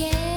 again.